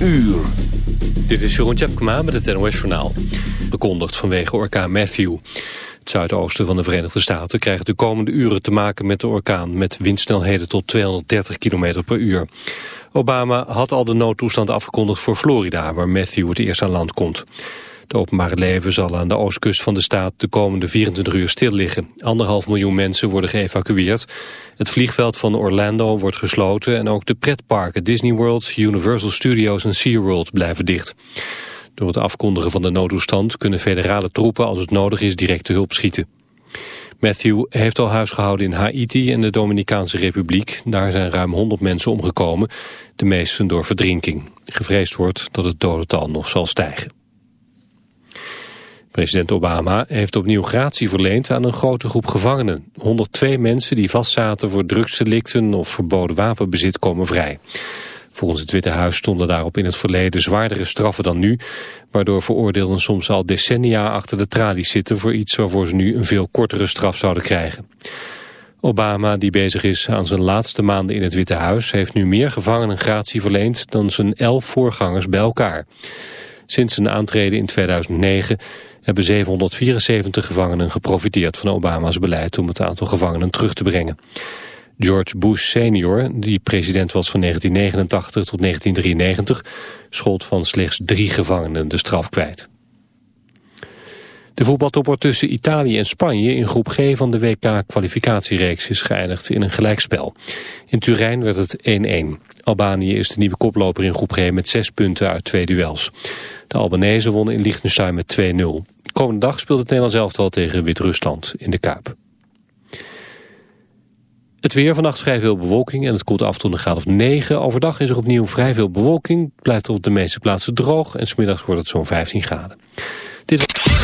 uur. Dit is Jeroen Tjepkema met het NOS Journaal. Bekondigd vanwege orkaan Matthew. Het zuidoosten van de Verenigde Staten krijgt de komende uren te maken met de orkaan... met windsnelheden tot 230 km per uur. Obama had al de noodtoestand afgekondigd voor Florida... waar Matthew het eerst aan land komt. Het openbare leven zal aan de oostkust van de staat de komende 24 uur stil liggen. Anderhalf miljoen mensen worden geëvacueerd. Het vliegveld van Orlando wordt gesloten en ook de pretparken Disney World, Universal Studios en SeaWorld blijven dicht. Door het afkondigen van de noodtoestand kunnen federale troepen als het nodig is direct te hulp schieten. Matthew heeft al huisgehouden in Haiti en de Dominicaanse Republiek. Daar zijn ruim 100 mensen omgekomen, de meesten door verdrinking. Gevreesd wordt dat het dodental nog zal stijgen. President Obama heeft opnieuw gratie verleend aan een grote groep gevangenen. 102 mensen die vastzaten voor drugsdelicten of verboden wapenbezit komen vrij. Volgens het Witte Huis stonden daarop in het verleden zwaardere straffen dan nu, waardoor veroordeelden soms al decennia achter de tralies zitten voor iets waarvoor ze nu een veel kortere straf zouden krijgen. Obama, die bezig is aan zijn laatste maanden in het Witte Huis, heeft nu meer gevangenen gratie verleend dan zijn elf voorgangers bij elkaar. Sinds zijn aantreden in 2009 hebben 774 gevangenen geprofiteerd van Obama's beleid om het aantal gevangenen terug te brengen. George Bush senior, die president was van 1989 tot 1993, schold van slechts drie gevangenen de straf kwijt. De voetbaltopper tussen Italië en Spanje in groep G van de WK-kwalificatiereeks is geëindigd in een gelijkspel. In Turijn werd het 1-1. Albanië is de nieuwe koploper in groep G met zes punten uit twee duels. De Albanese wonnen in Liechtenstein met 2-0. Komende dag speelt het Nederlands elftal tegen Wit-Rusland in de Kuip. Het weer vannacht vrij veel bewolking en het koelt af tot een graad of 9. Overdag is er opnieuw vrij veel bewolking. blijft op de meeste plaatsen droog en smiddags wordt het zo'n 15 graden. Dit...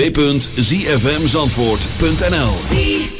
www.zfmzandvoort.nl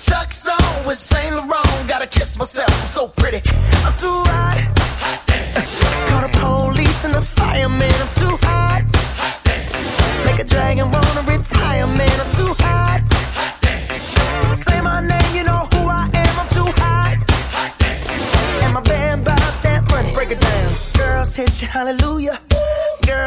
Chuck's on with Saint Laurent. Gotta kiss myself, I'm so pretty. I'm too hot. hot Call the police and the fireman. I'm too hot. hot Make a dragon wanna retire, man. I'm too hot. hot Say my name, you know who I am. I'm too hot. And my band bought that money. Break it down. Girls hit you, hallelujah.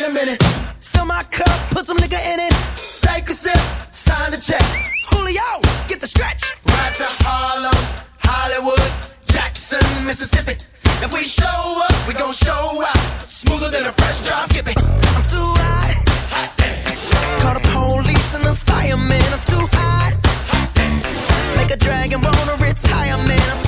wait a minute. Fill my cup, put some nigga in it. Take a sip, sign the check. Julio, get the stretch. Right to Harlem, Hollywood, Jackson, Mississippi. If we show up, we gon' show out. Smoother than a fresh drop. Skip it. I'm too hot. hot dance. Call the police and the firemen. I'm too hot. hot dance. Make a dragon run a retirement. I'm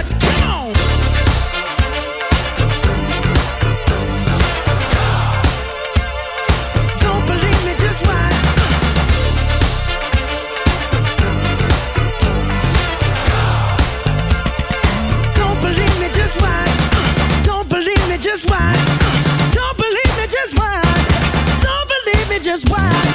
just why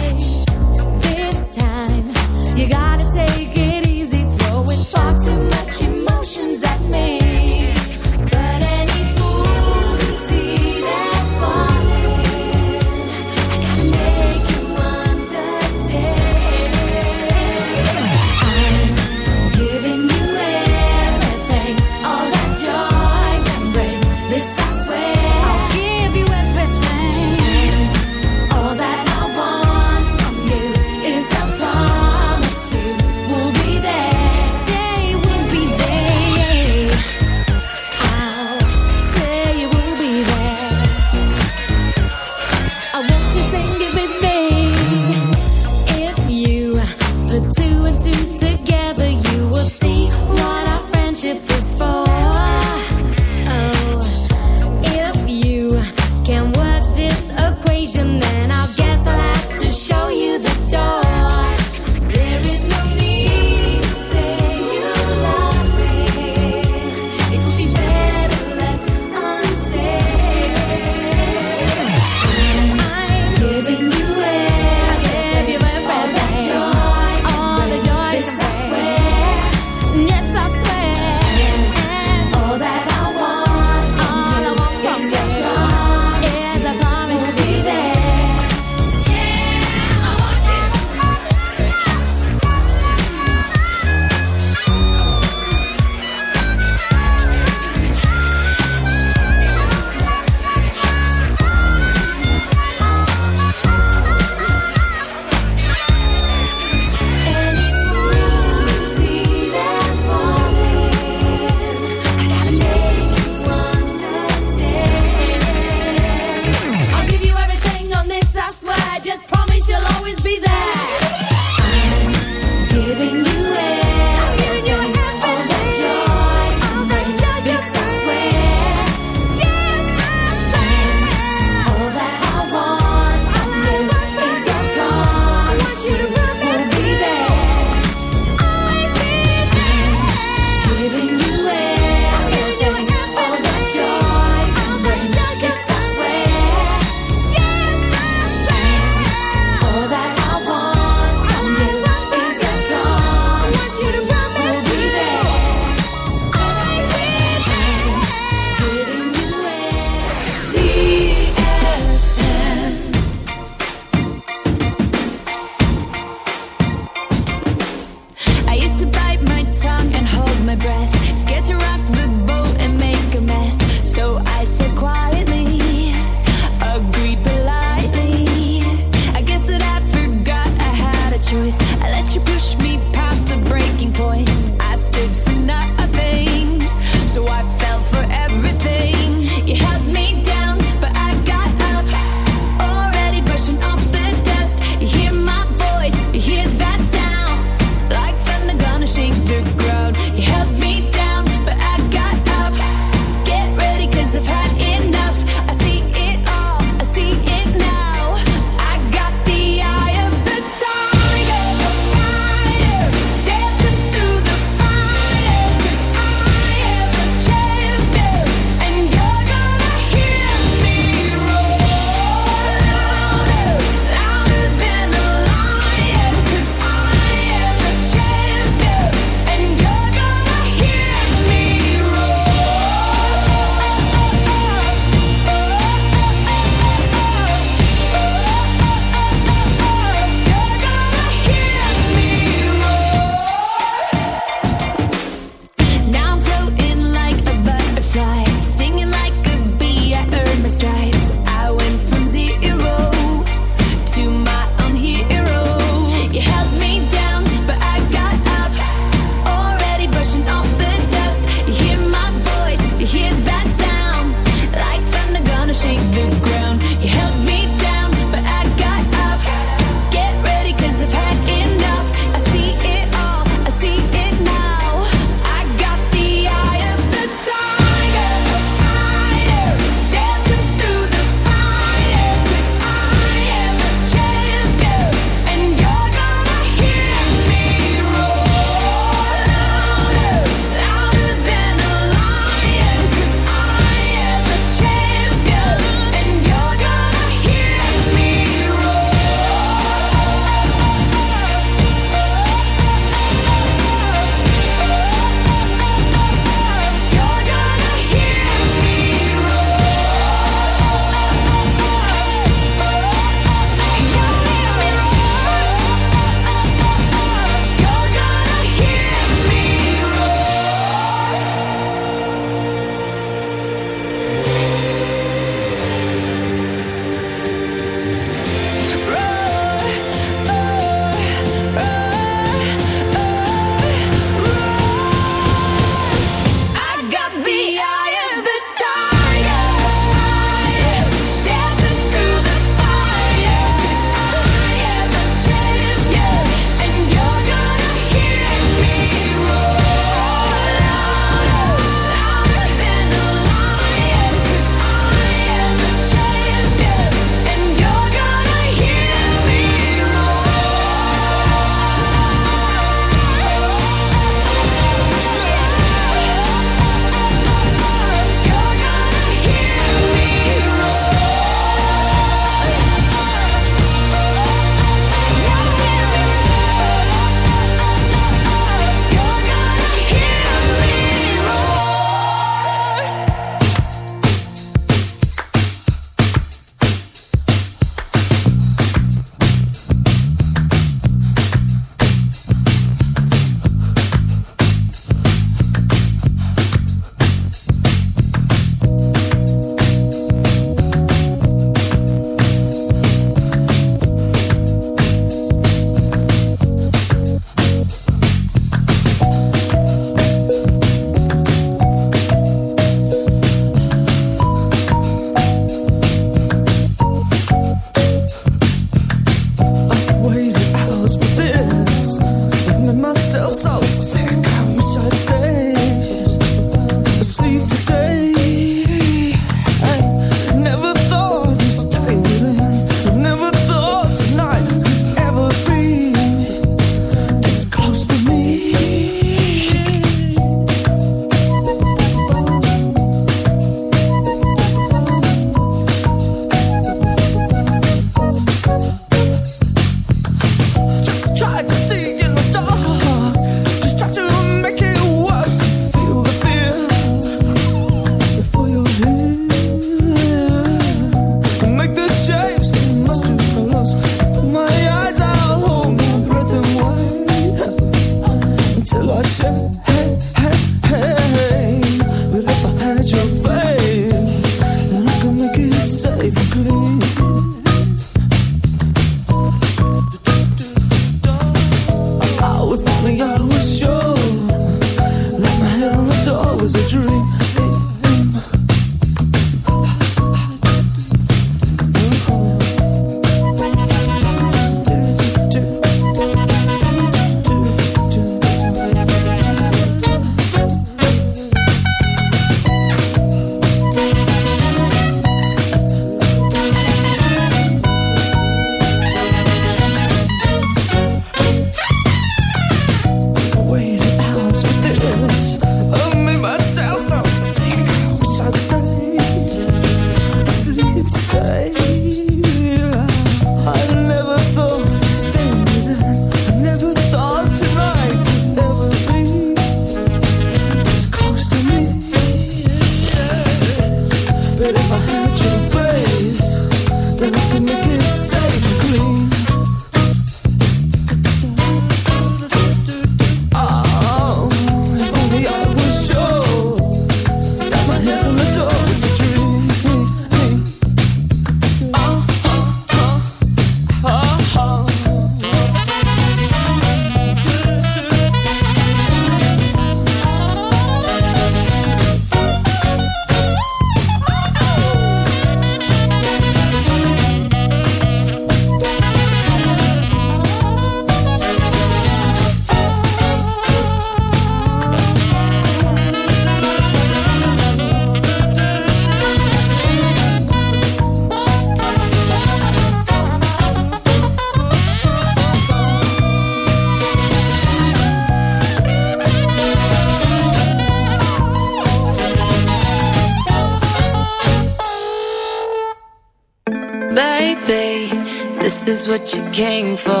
what you came for.